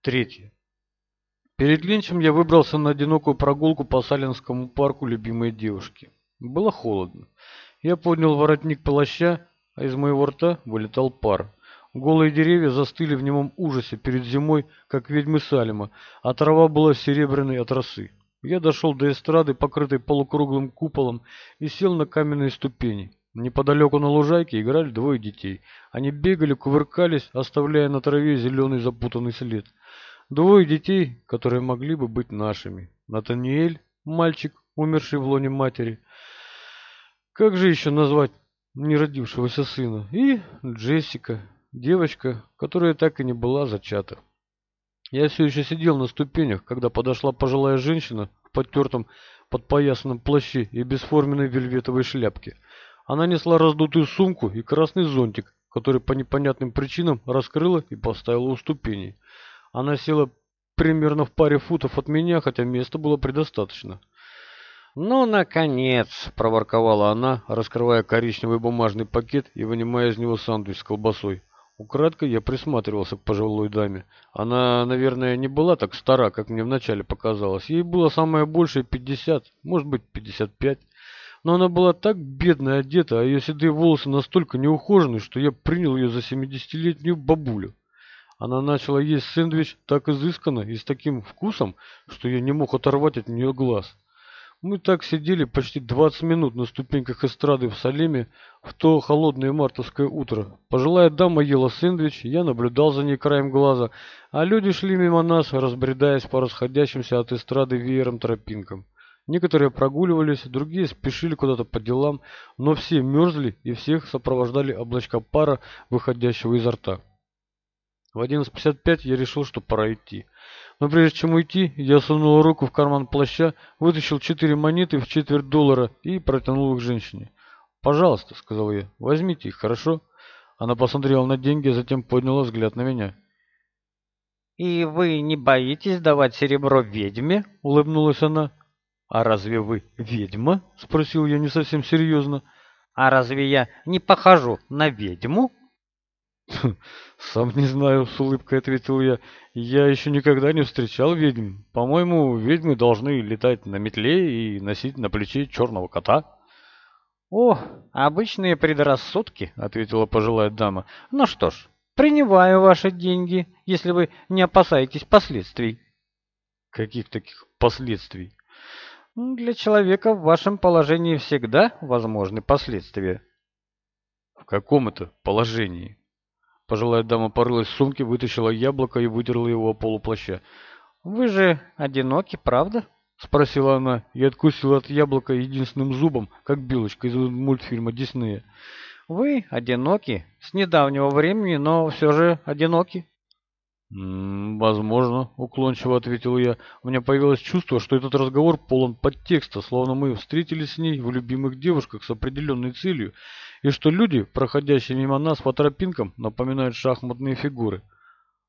Третье. Перед Линчем я выбрался на одинокую прогулку по Саленскому парку любимой девушки. Было холодно. Я поднял воротник плаща, а из моего рта вылетал пар. Голые деревья застыли в немом ужасе перед зимой, как ведьмы Салема, а трава была серебряной от росы. Я дошел до эстрады, покрытой полукруглым куполом, и сел на каменные ступени. Неподалеку на лужайке играли двое детей. Они бегали, кувыркались, оставляя на траве зеленый запутанный след. Двое детей, которые могли бы быть нашими. Натаниэль, мальчик, умерший в лоне матери. Как же еще назвать неродившегося сына? И Джессика, девочка, которая так и не была зачата. Я все еще сидел на ступенях, когда подошла пожилая женщина в потертом подпоясанном плаще и бесформенной вельветовой шляпке. Она несла раздутую сумку и красный зонтик, который по непонятным причинам раскрыла и поставила у ступеней. Она села примерно в паре футов от меня, хотя места было предостаточно. «Ну, наконец!» – проворковала она, раскрывая коричневый бумажный пакет и вынимая из него сандвич с колбасой. Украдкой я присматривался к пожилой даме. Она, наверное, не была так стара, как мне вначале показалось. Ей было самое большее пятьдесят, может быть, пятьдесят пять. Но она была так бедно одета, а ее седые волосы настолько неухожены, что я принял ее за семидесятилетнюю бабулю. Она начала есть сэндвич так изысканно и с таким вкусом, что я не мог оторвать от нее глаз. Мы так сидели почти 20 минут на ступеньках эстрады в Салеме в то холодное мартовское утро. Пожилая дама ела сэндвич, я наблюдал за ней краем глаза, а люди шли мимо нас, разбредаясь по расходящимся от эстрады веером тропинкам. Некоторые прогуливались, другие спешили куда-то по делам, но все мерзли и всех сопровождали облачка пара, выходящего изо рта. В 11.55 я решил, что пора идти. Но прежде чем уйти, я сунул руку в карман плаща, вытащил четыре монеты в четверть доллара и протянул их женщине. «Пожалуйста», — сказал я, — «возьмите их, хорошо?» Она посмотрела на деньги, затем подняла взгляд на меня. «И вы не боитесь давать серебро ведьме?» — улыбнулась она. «А разве вы ведьма?» — спросил я не совсем серьезно. «А разве я не похожу на ведьму?» «Сам не знаю», — с улыбкой ответил я. «Я еще никогда не встречал ведьм. По-моему, ведьмы должны летать на метле и носить на плече черного кота». «О, обычные предрассудки», — ответила пожилая дама. «Ну что ж, принимаю ваши деньги, если вы не опасаетесь последствий». «Каких таких последствий?» «Для человека в вашем положении всегда возможны последствия». «В каком это положении?» Пожилая дама порылась в сумке, вытащила яблоко и вытерла его о полуплаща. «Вы же одиноки, правда?» — спросила она и откусила от яблока единственным зубом, как белочка из мультфильма Диснея. «Вы одиноки? С недавнего времени, но все же одиноки?» «Возможно», — уклончиво ответил я. У меня появилось чувство, что этот разговор полон подтекста, словно мы встретились с ней в любимых девушках с определенной целью, и что люди, проходящие мимо нас по тропинкам, напоминают шахматные фигуры.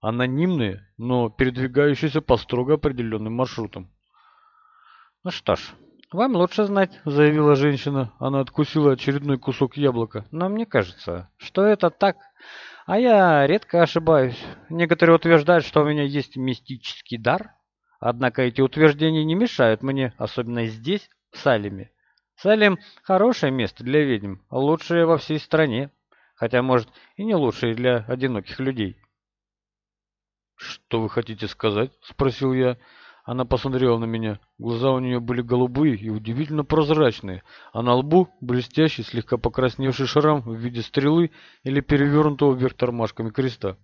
Анонимные, но передвигающиеся по строго определенным маршрутам. «Ну что ж, вам лучше знать», — заявила женщина. Она откусила очередной кусок яблока. «Но мне кажется, что это так...» А я редко ошибаюсь. Некоторые утверждают, что у меня есть мистический дар. Однако эти утверждения не мешают мне, особенно здесь, в Салеме. Салем – хорошее место для ведьм, лучшее во всей стране. Хотя, может, и не лучшее для одиноких людей. «Что вы хотите сказать?» – спросил я. Она посмотрела на меня. Глаза у нее были голубые и удивительно прозрачные, а на лбу блестящий, слегка покрасневший шрам в виде стрелы или перевернутого вверх тормашками креста.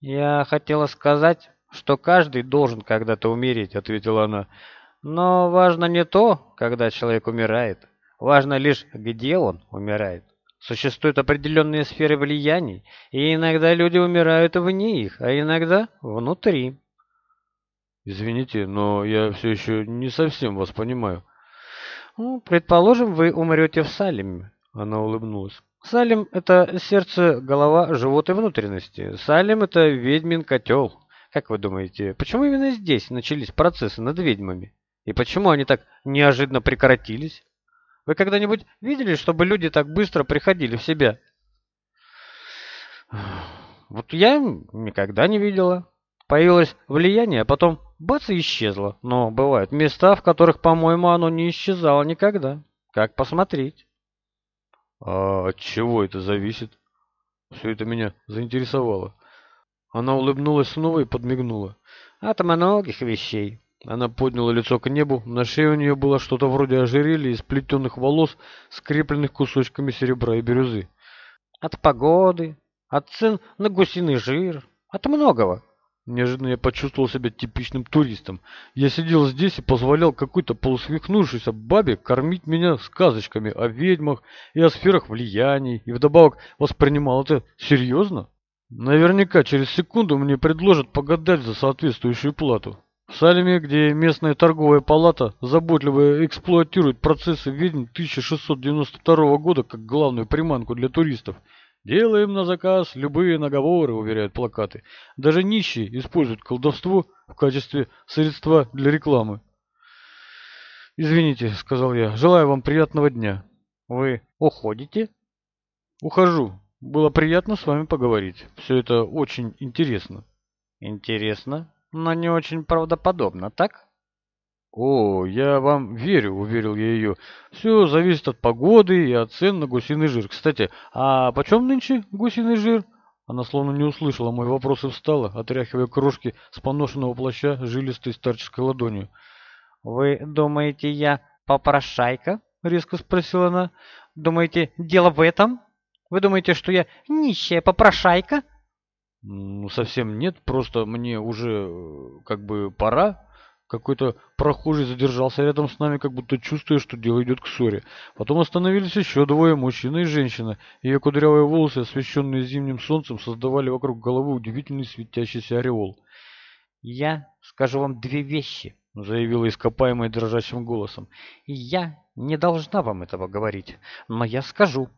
«Я хотела сказать, что каждый должен когда-то умереть», — ответила она. «Но важно не то, когда человек умирает. Важно лишь, где он умирает. Существуют определенные сферы влияний, и иногда люди умирают вне их, а иногда внутри». Извините, но я все еще не совсем вас понимаю. Ну, предположим, вы умрете в Салеме. Она улыбнулась. Салем – это сердце, голова, живот и внутренности. Салем – это ведьмин котел. Как вы думаете, почему именно здесь начались процессы над ведьмами? И почему они так неожиданно прекратились? Вы когда-нибудь видели, чтобы люди так быстро приходили в себя? Вот я никогда не видела. Появилось влияние, а потом бац и исчезло. Но бывают места, в которых, по-моему, оно не исчезало никогда. Как посмотреть? А от чего это зависит? Все это меня заинтересовало. Она улыбнулась снова и подмигнула. От многих вещей. Она подняла лицо к небу. На шее у нее было что-то вроде ожерелья из плетеных волос, скрепленных кусочками серебра и бирюзы. От погоды, от цен на гусиный жир, от многого. Неожиданно я почувствовал себя типичным туристом. Я сидел здесь и позволял какой-то полусвихнувшейся бабе кормить меня сказочками о ведьмах и о сферах влияний, и вдобавок воспринимал это серьезно. Наверняка через секунду мне предложат погадать за соответствующую плату. В Салеме, где местная торговая палата заботливо эксплуатирует процессы ведьм 1692 года как главную приманку для туристов, делаем на заказ любые наговоры, уверяют плакаты. Даже нищие используют колдовство в качестве средства для рекламы. «Извините», — сказал я, — «желаю вам приятного дня». «Вы уходите?» «Ухожу. Было приятно с вами поговорить. Все это очень интересно». «Интересно?» но не очень правдоподобно, так? «О, я вам верю», — уверил я ее. «Все зависит от погоды и от цен на гусиный жир. Кстати, а почем нынче гусиный жир?» Она словно не услышала мой вопрос и встала, отряхивая крошки с поношенного плаща жилистой старческой ладонью. «Вы думаете, я попрошайка?» — резко спросила она. «Думаете, дело в этом? Вы думаете, что я нищая попрошайка?» Ну, совсем нет, просто мне уже э, как бы пора. Какой-то прохожий задержался рядом с нами, как будто чувствуя, что дело идет к ссоре. Потом остановились еще двое, мужчина и женщина. Ее кудрявые волосы, освещенные зимним солнцем, создавали вокруг головы удивительный светящийся ореол. «Я скажу вам две вещи», — заявила ископаемая дрожащим голосом. «Я не должна вам этого говорить, но я скажу».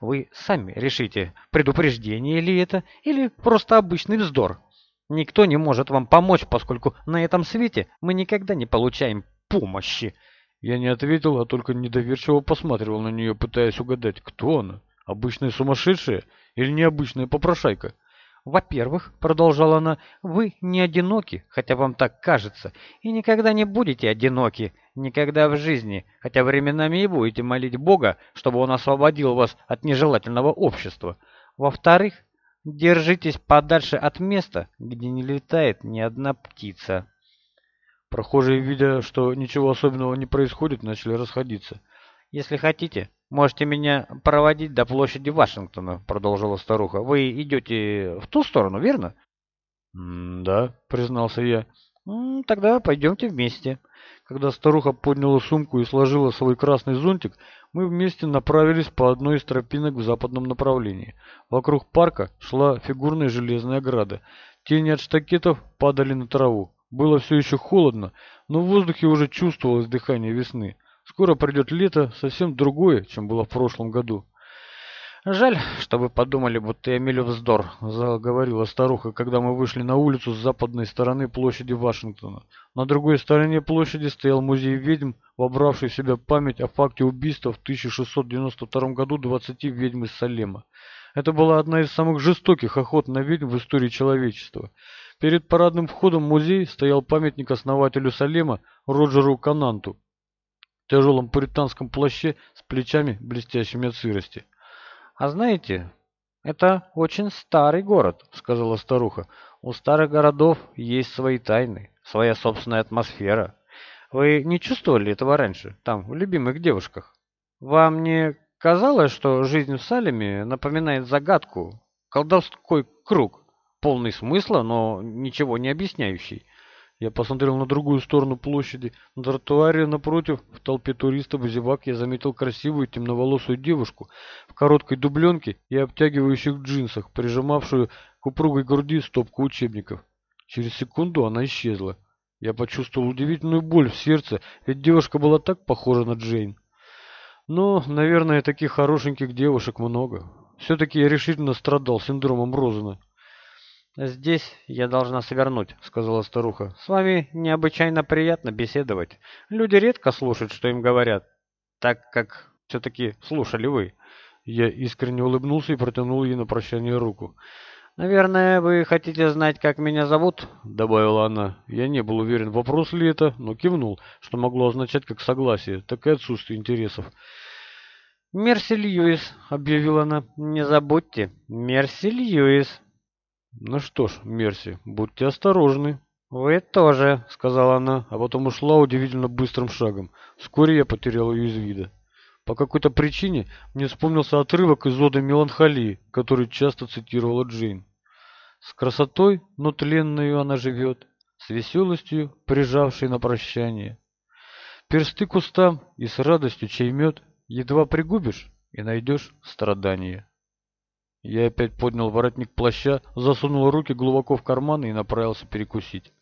Вы сами решите, предупреждение ли это или просто обычный вздор. Никто не может вам помочь, поскольку на этом свете мы никогда не получаем помощи. Я не ответил, а только недоверчиво посматривал на нее, пытаясь угадать, кто она. Обычная сумасшедшая или необычная попрошайка? Во-первых, продолжала она, вы не одиноки, хотя вам так кажется, и никогда не будете одиноки, никогда в жизни, хотя временами и будете молить Бога, чтобы Он освободил вас от нежелательного общества. Во-вторых, держитесь подальше от места, где не летает ни одна птица. Прохожие, видя, что ничего особенного не происходит, начали расходиться. Если хотите, можете меня проводить до площади Вашингтона», — продолжила старуха. «Вы идете в ту сторону, верно?» «Да», — признался я. «Тогда пойдемте вместе». Когда старуха подняла сумку и сложила свой красный зонтик, мы вместе направились по одной из тропинок в западном направлении. Вокруг парка шла фигурная железная ограда. Тени от штакетов падали на траву. Было все еще холодно, но в воздухе уже чувствовалось дыхание весны. Скоро придет лето, совсем другое, чем было в прошлом году. «Жаль, что вы подумали, будто я мелю вздор», — заговорила старуха, когда мы вышли на улицу с западной стороны площади Вашингтона. На другой стороне площади стоял музей ведьм, вобравший в себя память о факте убийства в 1692 году 20 ведьм из Салема. Это была одна из самых жестоких охот на ведьм в истории человечества. Перед парадным входом в музей стоял памятник основателю Салема Роджеру Кананту, в тяжелом пуританском плаще с плечами, блестящими от сырости. «А знаете, это очень старый город», — сказала старуха. «У старых городов есть свои тайны, своя собственная атмосфера. Вы не чувствовали этого раньше, там, в любимых девушках? Вам не казалось, что жизнь в Салеме напоминает загадку, колдовской круг, полный смысла, но ничего не объясняющий?» Я посмотрел на другую сторону площади. На тротуаре напротив, в толпе туристов и зевак, я заметил красивую темноволосую девушку в короткой дубленке и обтягивающих джинсах, прижимавшую к упругой груди стопку учебников. Через секунду она исчезла. Я почувствовал удивительную боль в сердце, ведь девушка была так похожа на Джейн. Но, наверное, таких хорошеньких девушек много. Все-таки я решительно страдал синдромом Розена. «Здесь я должна свернуть», — сказала старуха. «С вами необычайно приятно беседовать. Люди редко слушают, что им говорят, так как все-таки слушали вы». Я искренне улыбнулся и протянул ей на прощание руку. «Наверное, вы хотите знать, как меня зовут?» — добавила она. Я не был уверен, вопрос ли это, но кивнул, что могло означать как согласие, так и отсутствие интересов. «Мерси Льюис», — объявила она. «Не забудьте, Мерси Льюис». «Ну что ж, Мерси, будьте осторожны». «Вы тоже», — сказала она, а потом ушла удивительно быстрым шагом. Вскоре я потерял ее из вида. По какой-то причине мне вспомнился отрывок из оды меланхолии, который часто цитировала Джейн. С красотой, но тленною она живет, с веселостью, прижавшей на прощание. Персты кустам и с радостью чей мед едва пригубишь и найдешь страдания. Я опять поднял воротник плаща, засунул руки глубоко в карманы и направился перекусить.